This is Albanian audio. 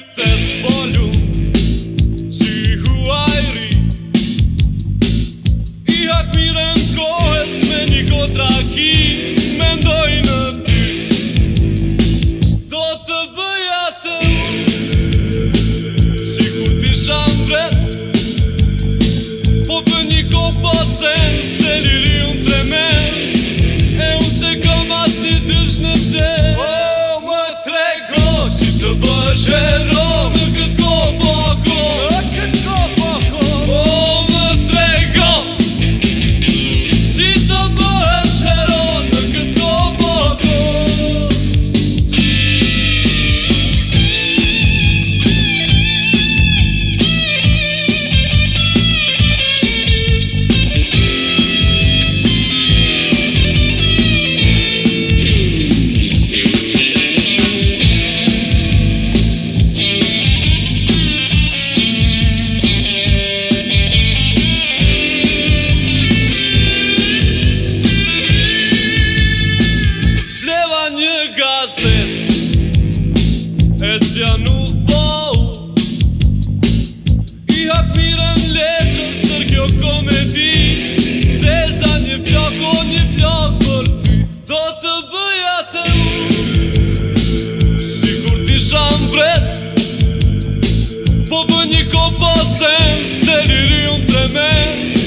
Të të si huajri I hakë mire në me një kodra ki Mendoj në ty, do të bëja të unë Si kur ti mbret, po për një po sens senë Боже, Po bë një kopa sens Delirio në